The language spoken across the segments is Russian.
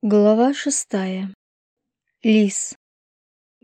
Глава шестая. Лис.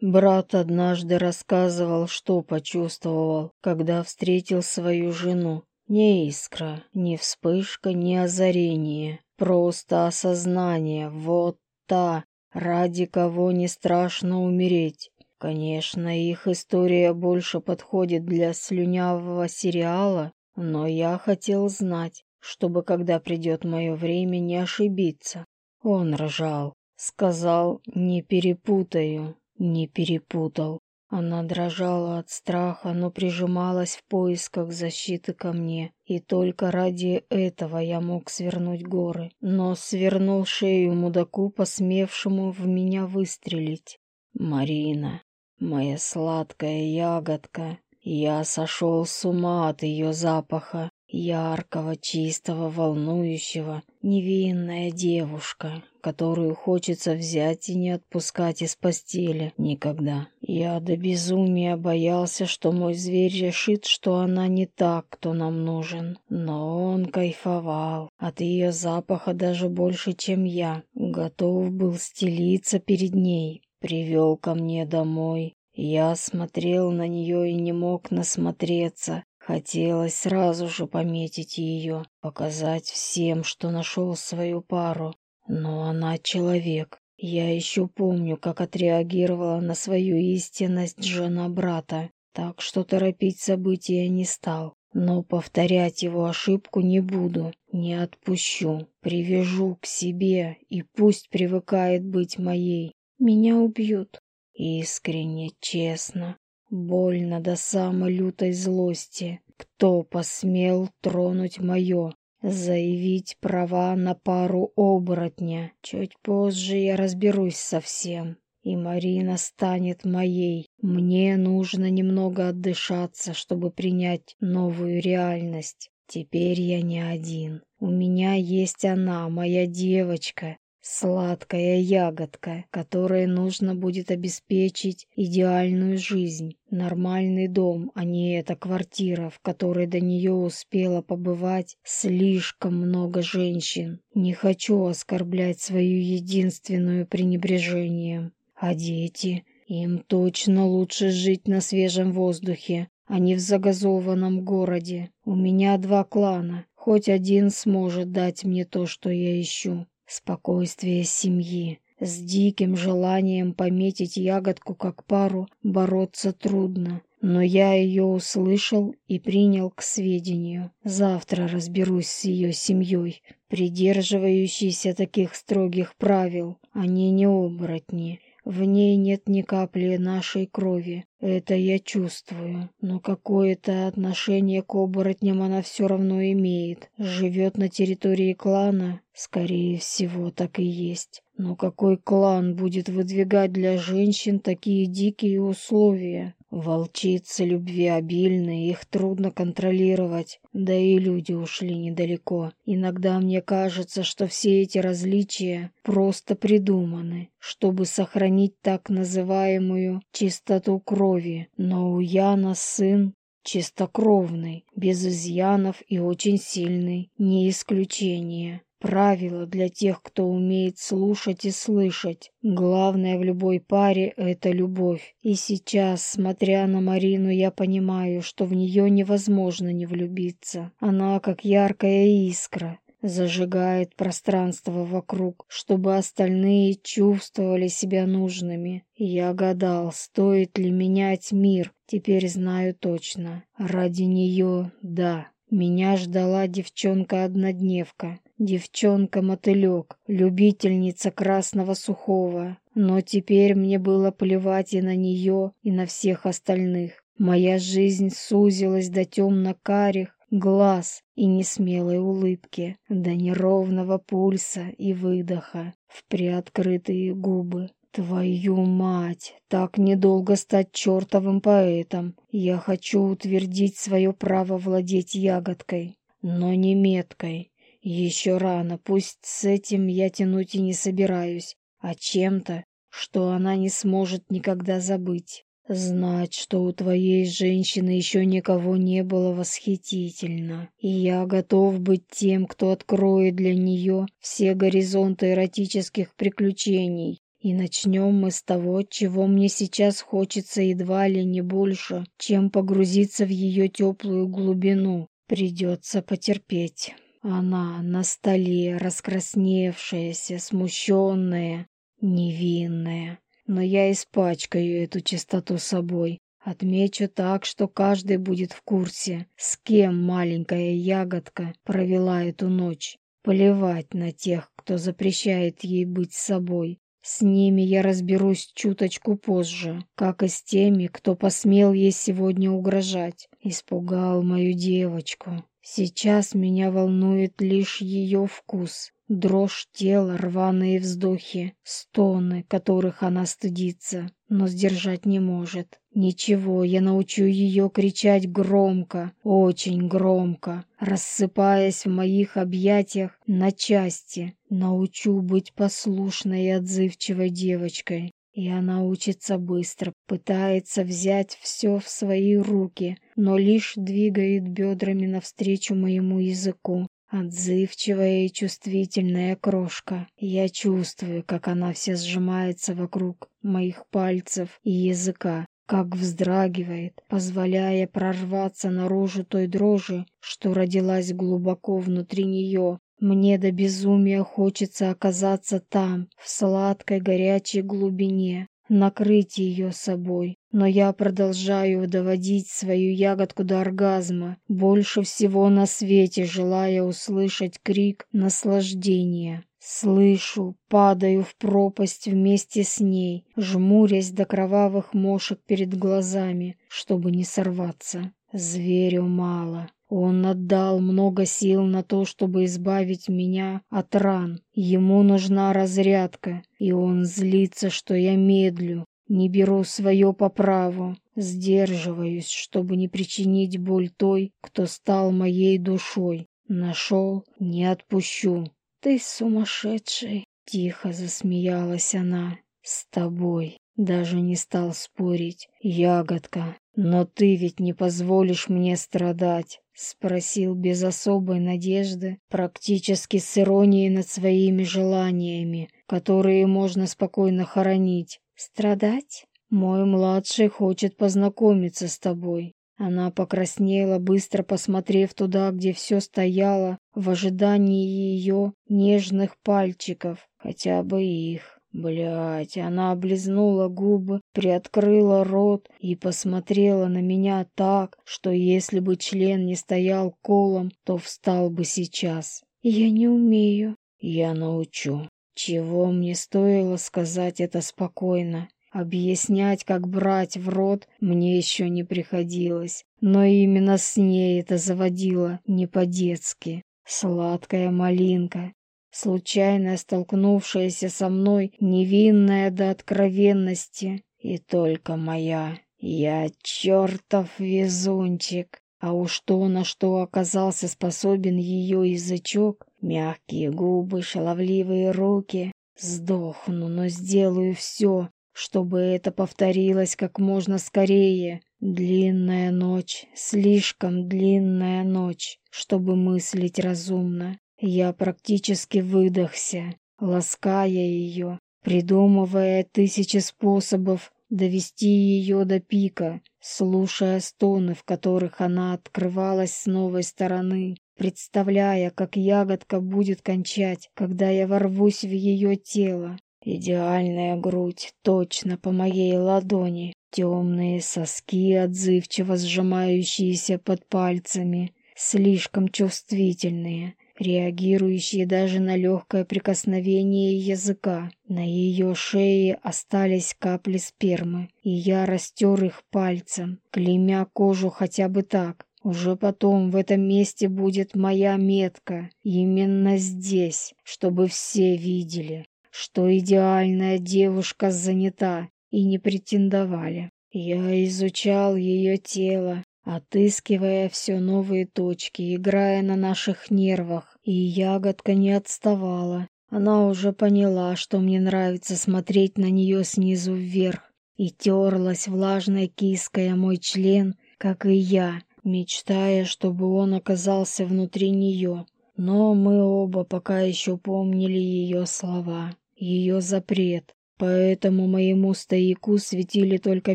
Брат однажды рассказывал, что почувствовал, когда встретил свою жену. Не искра, не вспышка, не озарение, просто осознание, вот та, ради кого не страшно умереть. Конечно, их история больше подходит для слюнявого сериала, но я хотел знать, чтобы, когда придет мое время, не ошибиться. Он ржал, сказал «не перепутаю», не перепутал. Она дрожала от страха, но прижималась в поисках защиты ко мне, и только ради этого я мог свернуть горы, но свернул шею мудаку, посмевшему в меня выстрелить. «Марина, моя сладкая ягодка, я сошел с ума от ее запаха, яркого, чистого, волнующего, невинная девушка, которую хочется взять и не отпускать из постели никогда. Я до безумия боялся, что мой зверь решит, что она не так, кто нам нужен. Но он кайфовал от ее запаха даже больше, чем я. Готов был стелиться перед ней. Привел ко мне домой, я смотрел на нее и не мог насмотреться, Хотелось сразу же пометить ее, показать всем, что нашел свою пару. Но она человек. Я еще помню, как отреагировала на свою истинность жена брата, так что торопить события не стал. Но повторять его ошибку не буду, не отпущу, привяжу к себе и пусть привыкает быть моей. Меня убьют. Искренне, честно, Больно до самой лютой злости. Кто посмел тронуть мое? Заявить права на пару оборотня. Чуть позже я разберусь со всем. И Марина станет моей. Мне нужно немного отдышаться, чтобы принять новую реальность. Теперь я не один. У меня есть она, моя девочка, Сладкая ягодка, которой нужно будет обеспечить идеальную жизнь, нормальный дом, а не эта квартира, в которой до нее успело побывать слишком много женщин. Не хочу оскорблять свою единственную пренебрежением. А дети? Им точно лучше жить на свежем воздухе, а не в загазованном городе. У меня два клана, хоть один сможет дать мне то, что я ищу. Спокойствие семьи. С диким желанием пометить ягодку как пару бороться трудно. Но я ее услышал и принял к сведению. Завтра разберусь с ее семьей, придерживающейся таких строгих правил. Они не оборотни. В ней нет ни капли нашей крови. Это я чувствую. Но какое-то отношение к оборотням она все равно имеет. Живет на территории клана? Скорее всего, так и есть. Но какой клан будет выдвигать для женщин такие дикие условия? Волчицы любви обильны, их трудно контролировать, да и люди ушли недалеко. Иногда мне кажется, что все эти различия просто придуманы, чтобы сохранить так называемую чистоту крови. Но у Яна сын чистокровный, без изъянов и очень сильный, не исключение. Правило для тех, кто умеет слушать и слышать. Главное в любой паре — это любовь. И сейчас, смотря на Марину, я понимаю, что в нее невозможно не влюбиться. Она как яркая искра, зажигает пространство вокруг, чтобы остальные чувствовали себя нужными. Я гадал, стоит ли менять мир, теперь знаю точно. Ради нее — да. Меня ждала девчонка-однодневка, девчонка-мотылек, любительница красного сухого. Но теперь мне было плевать и на нее, и на всех остальных. Моя жизнь сузилась до темно-карих глаз и несмелой улыбки, до неровного пульса и выдоха в приоткрытые губы. Твою мать, так недолго стать чертовым поэтом. Я хочу утвердить свое право владеть ягодкой, но не меткой. Еще рано, пусть с этим я тянуть и не собираюсь, а чем-то, что она не сможет никогда забыть. Знать, что у твоей женщины еще никого не было восхитительно, и я готов быть тем, кто откроет для нее все горизонты эротических приключений. И начнем мы с того, чего мне сейчас хочется едва ли не больше, чем погрузиться в ее теплую глубину. Придется потерпеть. Она на столе, раскрасневшаяся, смущенная, невинная но я испачкаю эту чистоту собой. Отмечу так, что каждый будет в курсе, с кем маленькая ягодка провела эту ночь. Плевать на тех, кто запрещает ей быть собой. С ними я разберусь чуточку позже, как и с теми, кто посмел ей сегодня угрожать. Испугал мою девочку. Сейчас меня волнует лишь ее вкус. Дрожь тела, рваные вздохи, стоны, которых она стыдится, но сдержать не может. Ничего, я научу ее кричать громко, очень громко, рассыпаясь в моих объятиях на части. Научу быть послушной и отзывчивой девочкой. И она учится быстро, пытается взять все в свои руки, но лишь двигает бедрами навстречу моему языку. Отзывчивая и чувствительная крошка. Я чувствую, как она вся сжимается вокруг моих пальцев и языка, как вздрагивает, позволяя прорваться наружу той дрожи, что родилась глубоко внутри нее. Мне до безумия хочется оказаться там, в сладкой горячей глубине, накрыть ее собой. Но я продолжаю доводить свою ягодку до оргазма, больше всего на свете желая услышать крик наслаждения. Слышу, падаю в пропасть вместе с ней, жмурясь до кровавых мошек перед глазами, чтобы не сорваться. Зверю мало, он отдал много сил на то, чтобы избавить меня от ран. Ему нужна разрядка, и он злится, что я медлю, не беру свое по праву, сдерживаюсь, чтобы не причинить боль той, кто стал моей душой. Нашел, не отпущу. Ты сумасшедший, тихо засмеялась она. С тобой. Даже не стал спорить. Ягодка, но ты ведь не позволишь мне страдать. Спросил без особой надежды, практически с иронией над своими желаниями, которые можно спокойно хоронить. «Страдать? Мой младший хочет познакомиться с тобой». Она покраснела, быстро посмотрев туда, где все стояло, в ожидании ее нежных пальчиков, хотя бы их. Блять, она облизнула губы, приоткрыла рот и посмотрела на меня так, что если бы член не стоял колом, то встал бы сейчас. Я не умею. Я научу. Чего мне стоило сказать это спокойно? Объяснять, как брать в рот, мне еще не приходилось. Но именно с ней это заводило не по-детски. Сладкая малинка, случайно столкнувшаяся со мной, невинная до откровенности, и только моя. Я чертов везунчик. А уж то, на что оказался способен ее язычок, мягкие губы, шаловливые руки, сдохну, но сделаю все, чтобы это повторилось как можно скорее. Длинная ночь, слишком длинная ночь, чтобы мыслить разумно. Я практически выдохся, лаская ее, придумывая тысячи способов довести ее до пика, слушая стоны, в которых она открывалась с новой стороны, представляя, как ягодка будет кончать, когда я ворвусь в ее тело. Идеальная грудь, точно по моей ладони, темные соски, отзывчиво сжимающиеся под пальцами, слишком чувствительные, реагирующие даже на легкое прикосновение языка. На ее шее остались капли спермы, и я растер их пальцем, клеймя кожу хотя бы так. Уже потом в этом месте будет моя метка, именно здесь, чтобы все видели, что идеальная девушка занята и не претендовали. Я изучал ее тело, отыскивая все новые точки, играя на наших нервах, и ягодка не отставала. Она уже поняла, что мне нравится смотреть на нее снизу вверх, и терлась влажной киской мой член, как и я, мечтая, чтобы он оказался внутри нее. Но мы оба пока еще помнили ее слова, ее запрет, поэтому моему стояку светили только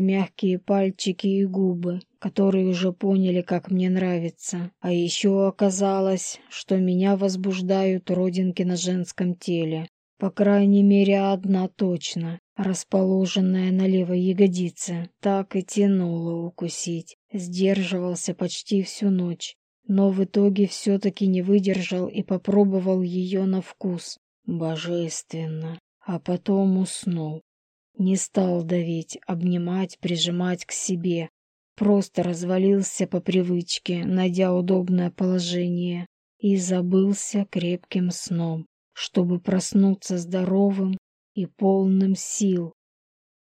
мягкие пальчики и губы, которые уже поняли, как мне нравится. А еще оказалось, что меня возбуждают родинки на женском теле. По крайней мере, одна точно, расположенная на левой ягодице, так и тянула укусить. Сдерживался почти всю ночь, но в итоге все-таки не выдержал и попробовал ее на вкус. Божественно. А потом уснул. Не стал давить, обнимать, прижимать к себе. Просто развалился по привычке, найдя удобное положение, и забылся крепким сном чтобы проснуться здоровым и полным сил,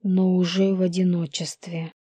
но уже в одиночестве.